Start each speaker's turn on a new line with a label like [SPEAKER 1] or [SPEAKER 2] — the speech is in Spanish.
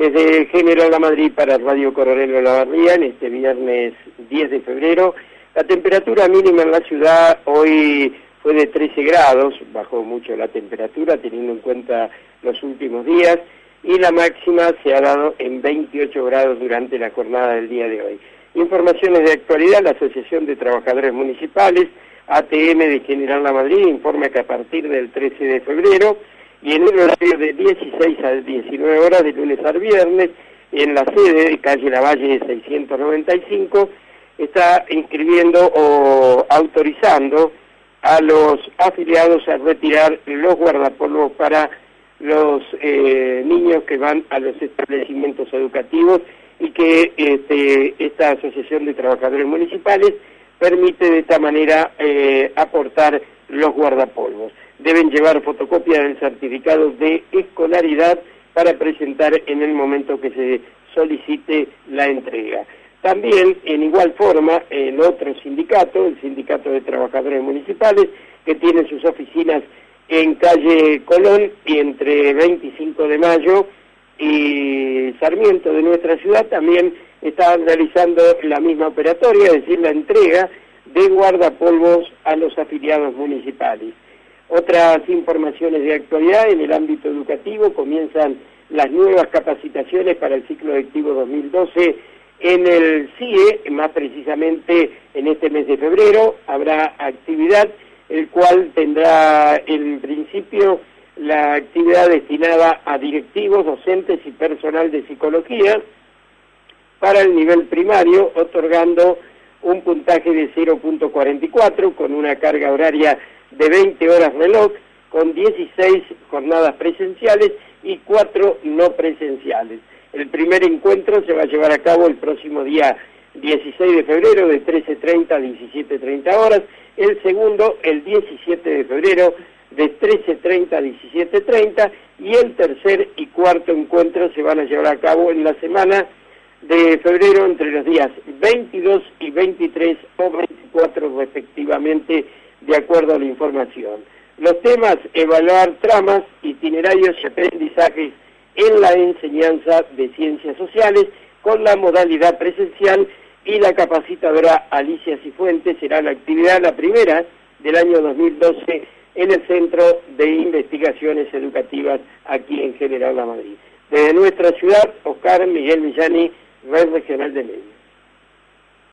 [SPEAKER 1] Desde General La Madrid para Radio Coronel de la Barría, en este viernes 10 de febrero, la temperatura mínima en la ciudad hoy fue de 13 grados, bajó mucho la temperatura teniendo en cuenta los últimos días, y la máxima se ha dado en 28 grados durante la jornada del día de hoy. Informaciones de actualidad, la Asociación de Trabajadores Municipales, ATM de General La Madrid, informa que a partir del 13 de febrero y en el horario de 16 a 19 horas de lunes al viernes, en la sede de calle Lavalle 695, está inscribiendo o autorizando a los afiliados a retirar los guardapolvos para los eh, niños que van a los establecimientos educativos y que este, esta Asociación de Trabajadores Municipales permite de esta manera eh, aportar los guardapolvos. Deben llevar fotocopia del certificado de escolaridad para presentar en el momento que se solicite la entrega. También, en igual forma, el otro sindicato, el Sindicato de Trabajadores Municipales, que tiene sus oficinas en calle Colón y entre 25 de mayo y Sarmiento de nuestra ciudad, también está realizando la misma operatoria, es decir, la entrega de guardapolvos a los afiliados municipales. Otras informaciones de actualidad en el ámbito educativo comienzan las nuevas capacitaciones para el ciclo lectivo 2012 en el CIE, más precisamente en este mes de febrero, habrá actividad, el cual tendrá en principio la actividad destinada a directivos, docentes y personal de psicología para el nivel primario, otorgando un puntaje de 0.44 con una carga horaria de 20 horas reloj, con 16 jornadas presenciales y 4 no presenciales. El primer encuentro se va a llevar a cabo el próximo día 16 de febrero de 13.30 a 17.30 horas, el segundo el 17 de febrero de 13.30 a 17.30 y el tercer y cuarto encuentro se van a llevar a cabo en la semana de febrero entre los días 22 y 23 o 24 respectivamente, de acuerdo a la información. Los temas, evaluar tramas, itinerarios y aprendizajes en la enseñanza de ciencias sociales con la modalidad presencial y la capacitadora Alicia Cifuentes será la actividad la primera del año 2012 en el Centro de Investigaciones Educativas aquí en General La Madrid. Desde nuestra ciudad, Oscar Miguel Villani, Red Regional de Medios.